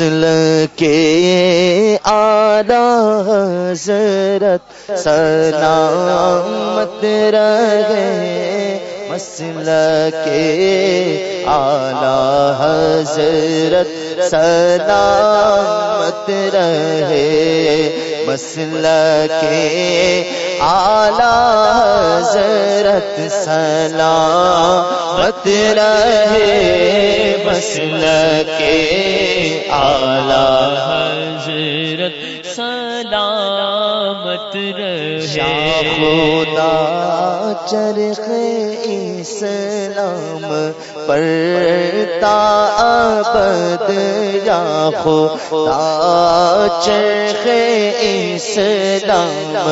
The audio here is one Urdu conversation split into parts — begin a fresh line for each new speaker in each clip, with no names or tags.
مسل کے آلہ حضرت سلامت رہے مسل کے آلہ حضرت سلامت رہے مسل کے آلہ حضرت سلامت رہے مسل کے آلہ
حضرت سلام
خدا چرخ اسلام پرتا ابد یا خدا چرخ اسلام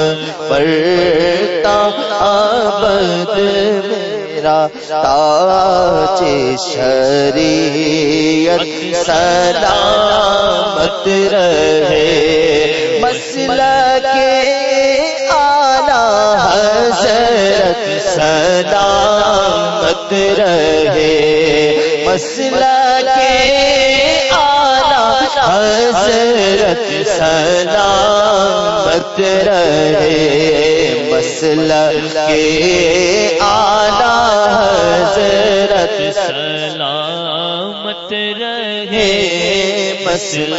پرتا ابد میرا تاج شریعت سلامت رہے۔ مسل کے آلہ حضرت سلامت رہے۔ مسل کے آلہ حضرت سلامت رہے۔ مسل کے آلہ حضرت
سلامت رہے۔
مسل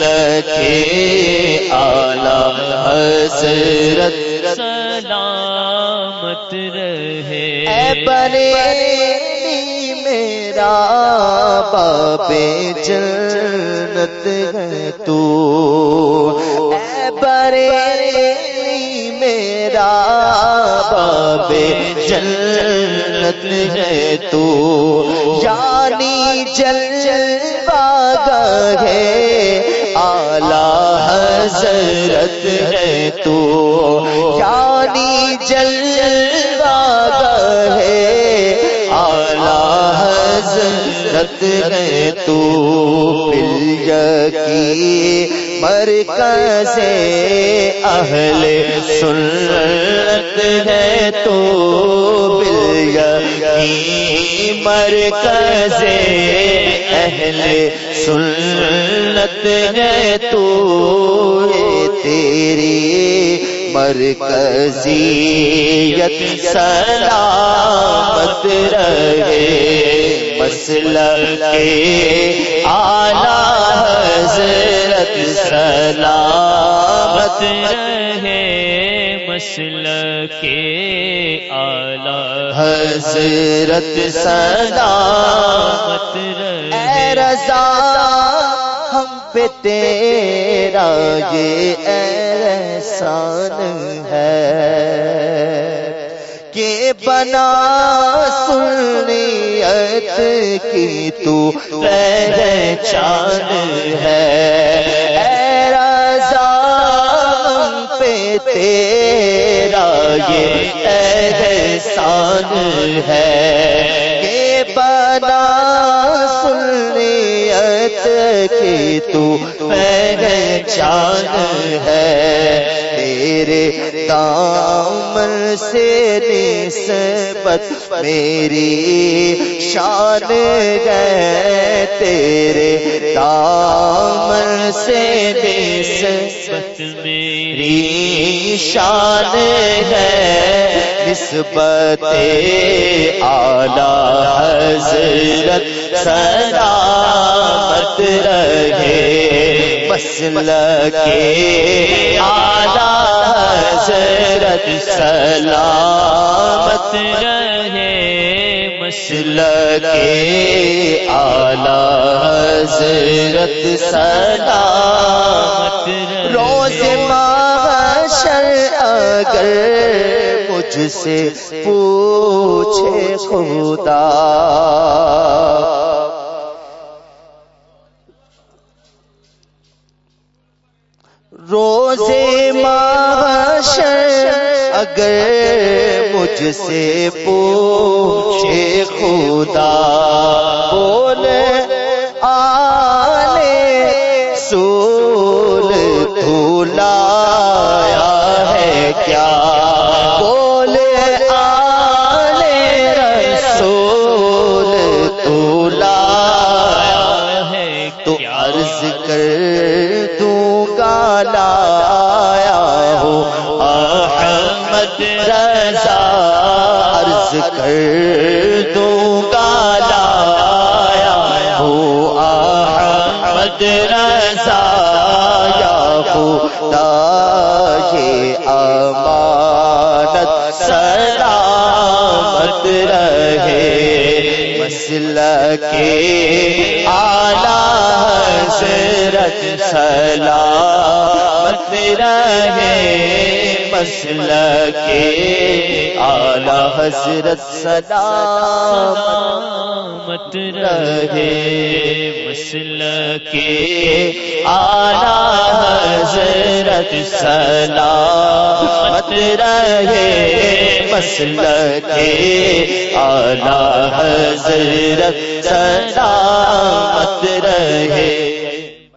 کے آلہ حضرت
سلامت رہے۔
اے بریلی میرا باب جنت ہے تو۔ اے بریلی میرا باب جنت ہے تو۔ یعنی جل ہے۔ آلہ حضرت ہے تو۔ یعنی جل ہے۔ آلہ حضرت ہے تو۔ پل کی مرکز اہل سنت ہے تو۔ بل کی مرکز اہل سنت ہے تو تیری مرکزیت سلامت رہے مسل کے آلہ حضرت سلامت
رہے مسل کے آلہ
حضرت سلامت
رہے
رضا، ہم پہ تیرا یہ احسان ہے کہ بنا سنیت کی تو پہچان ہے۔ اے رضا، ہم پہ تیرا یہ احسان ہے کہ بنا سنیت کی تو پہچان ہے۔ تیرے دامن سے نسبت میری شان گئے تیرے دامن سے نسبت میری شان ہے نسبت آلہ حضرت سلامت رہے مسل کے آلہ حضرت سلامت
رہے
مسل کے آلہ حضرت سلامت اگر مجھ سے پوچھے خدا۔ روز معاشر اگر مجھ سے پوچھے خدا۔ کر دوں گا لایا ہو احمد رضا یا خدا، یہ امانت سلامت رہے۔ مسل کے آلہ حضرت سلامت رہے مسل کے آلہ حضرت سلامت
مت رہے مسل کے
آلہ حضرت سلامت رہے مسل کے آلہ حضرت سلامت رہے